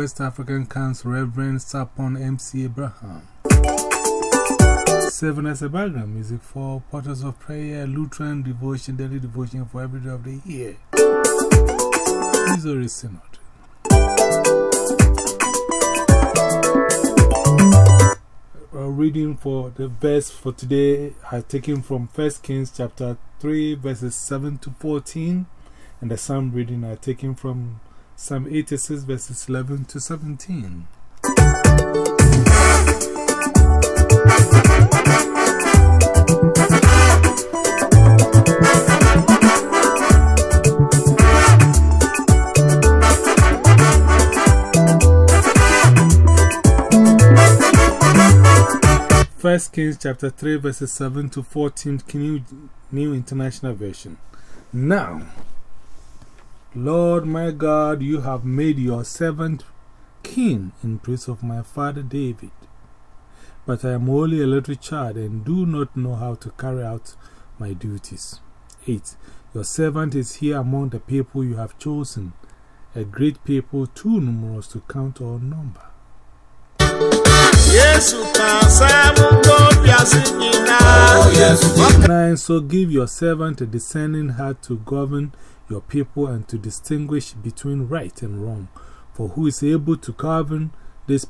West African Council, Reverend Sapon MC Abraham. Seven as a background music for Portals of Prayer, Lutheran Devotion, Daily Devotion for every day of the year. Missouri Synod. A reading for the verse for today I taken from 1 Kings chapter 3, verses 7 to 14, and the psalm reading I taken from Psalm 86, verses 11 to 17. First Kings chapter 3, verses 7 to 14, New, New International Version. Now, Lord my God, you have made your servant king in place of my father David. But I am only a little child and do not know how to carry out my duties. 8. Your servant is here among the people you have chosen, a great people too numerous to count or number. Nine, oh, so give your servant a discerning heart to govern your people and to distinguish between right and wrong. For who is able to govern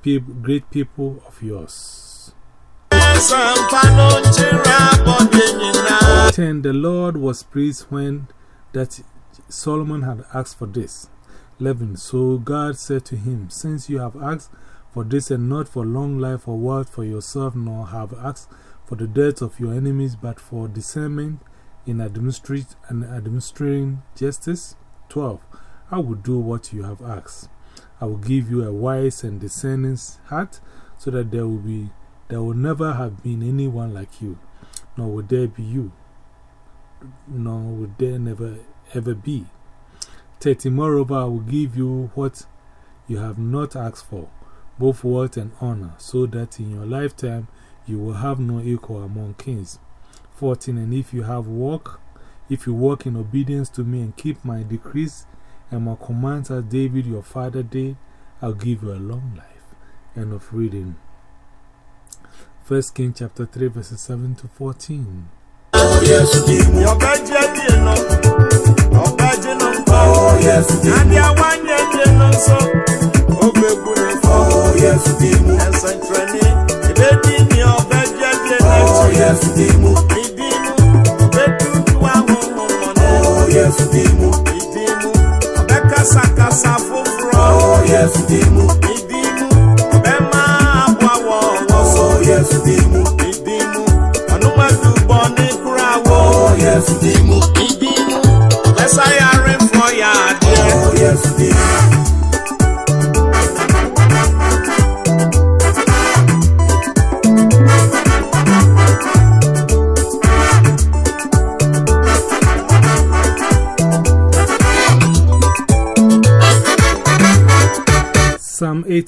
people, great people of yours? 10. The Lord was pleased when that Solomon had asked for this. 11. So God said to him, Since you have asked for this and not for long life or wealth for yourself, nor have asked for the death of your enemies, but for discernment in administering justice. 12. I will do what you have asked. I will give you a wise and discerning heart so that there will, be, there will never have been anyone like you, nor will there be you, nor will there never ever be. 13. Moreover, I will give you what you have not asked for both wealth and honor, so that in your lifetime you will have no equal among kings. 14. And if you have walk, if you walk in obedience to me and keep my decrees and my commands as David your father did, I'll give you a long life. End of reading. 1 King chapter 3, verses 7 to 14. Oh, yes, Oh, yes, Yes,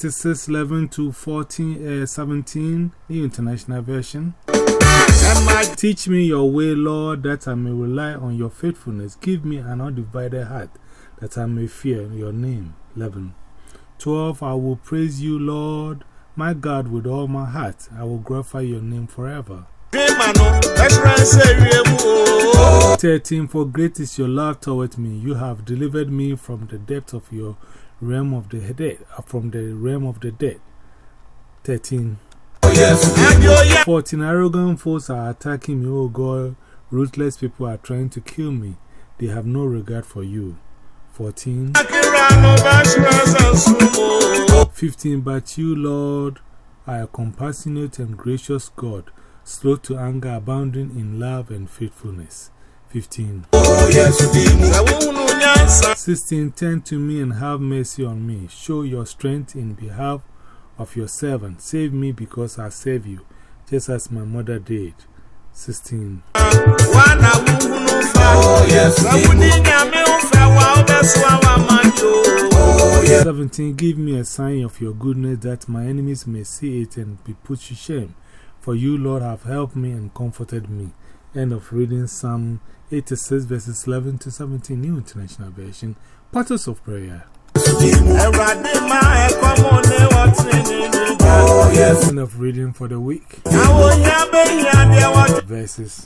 86, 11 to 14, uh, 17, the International Version. Teach me your way, Lord, that I may rely on your faithfulness. Give me an undivided heart, that I may fear your name. 11. 12. I will praise you, Lord, my God, with all my heart. I will glorify your name forever. 13. For great is your love toward me. You have delivered me from the depth of your realm of the dead, uh, from the realm of the dead. 13. 14. Arrogant foes are attacking me, oh God. Ruthless people are trying to kill me. They have no regard for you. 14. 15. But you, Lord, are a compassionate and gracious God, slow to anger, abounding in love and faithfulness. 15. 16. Turn to me and have mercy on me. Show your strength in behalf of your servant. Save me because I save you, just as my mother did. 16. 17. Give me a sign of your goodness that my enemies may see it and be put to shame. For you, Lord, have helped me and comforted me. End of reading Psalm 86 verses 11 to 17, New International Version. Portals of Prayer. End of reading for the week. Verses.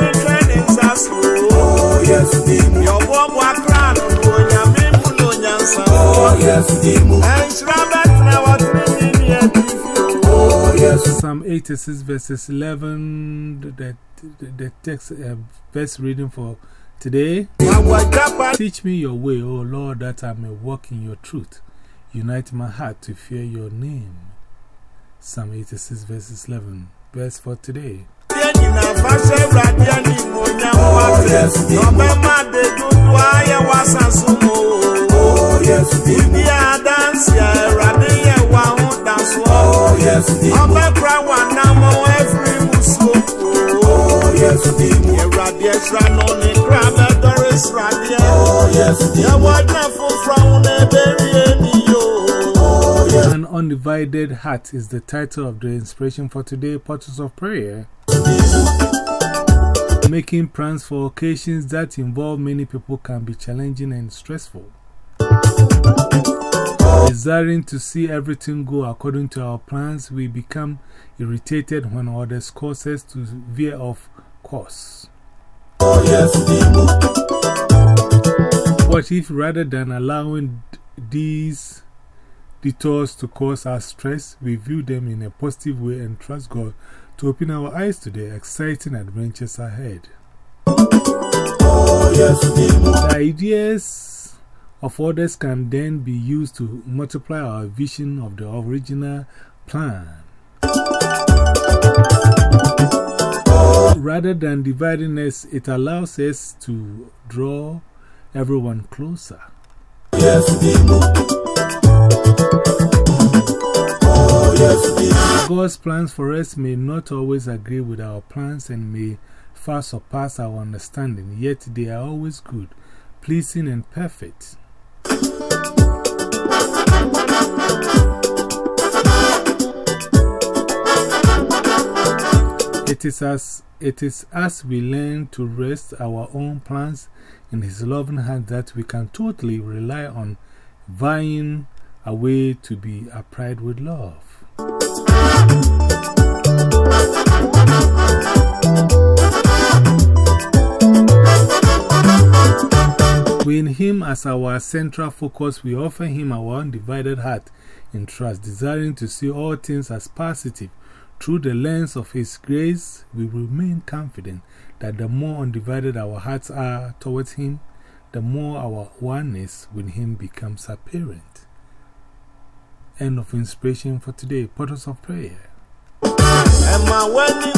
Psalm 86, verses 11. The, the, the text, uh, verse reading for today. Teach me your way, O Lord, that I may walk in your truth. Unite my heart to fear your name. Psalm 86, verses 11. Verse for today. díẹ̀ nyina Ẹ̀rọ̀dé ẹ̀ṣọ́ náà ní kura bẹ́ẹ̀ dọ́rọ̀ ìṣúradì ẹ̀. Yẹ̀wò ọdún fúnfúnra òun náà bẹ̀rẹ̀ ẹni. An Undivided Heart is the title of the inspiration for today, Portals of Prayer. Making plans for occasions that involve many people can be challenging and stressful. Desiring to see everything go according to our plans, we become irritated when others cause us to veer off course. Oh, what if rather than allowing these detours to cause us stress, we view them in a positive way and trust God to open our eyes to the exciting adventures ahead? Oh, the ideas of others can then be used to multiply our vision of the original plan. Rather than dividing us, it allows us to draw everyone closer. Yes, God's plans for us may not always agree with our plans and may far surpass our understanding, yet they are always good, pleasing, and perfect. It is, as, it is as we learn to rest our own plans in His loving hand that we can totally rely on vying a way to be upright with love. With Him as our central focus, we offer Him our undivided heart in trust, desiring to see all things as positive. Through the lens of His grace, we remain confident that the more undivided our hearts are towards Him, the more our oneness with Him becomes apparent. End of inspiration for today. Portals of Prayer. Ẹ̀mà wẹ́ni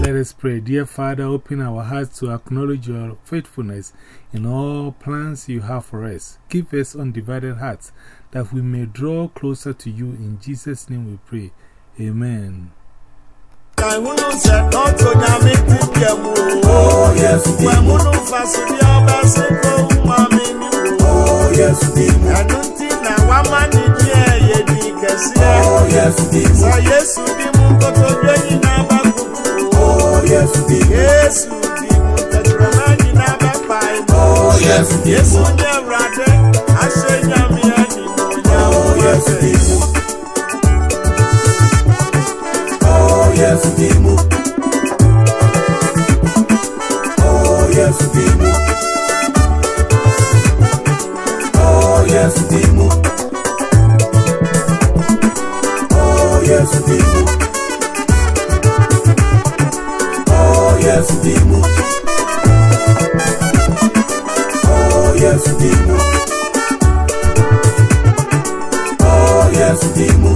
Let us pray. Dear Father, open our hearts to acknowledge your faithfulness in all plans you have for us. Give us undivided hearts that we may draw closer to you. In Jesus' name we pray. Amen. Oh, Kàìhúnú sẹ̀ Sọ Yéṣu bí mú kótó gbé yín náà bá o. Yéṣu bí mú tẹ̀tẹ̀rẹ̀ náà yín náà bá pa ìmọ̀. Yéṣu ní ẹ̀rọ̀adé, àṣẹ Blessed Jesus, thank you.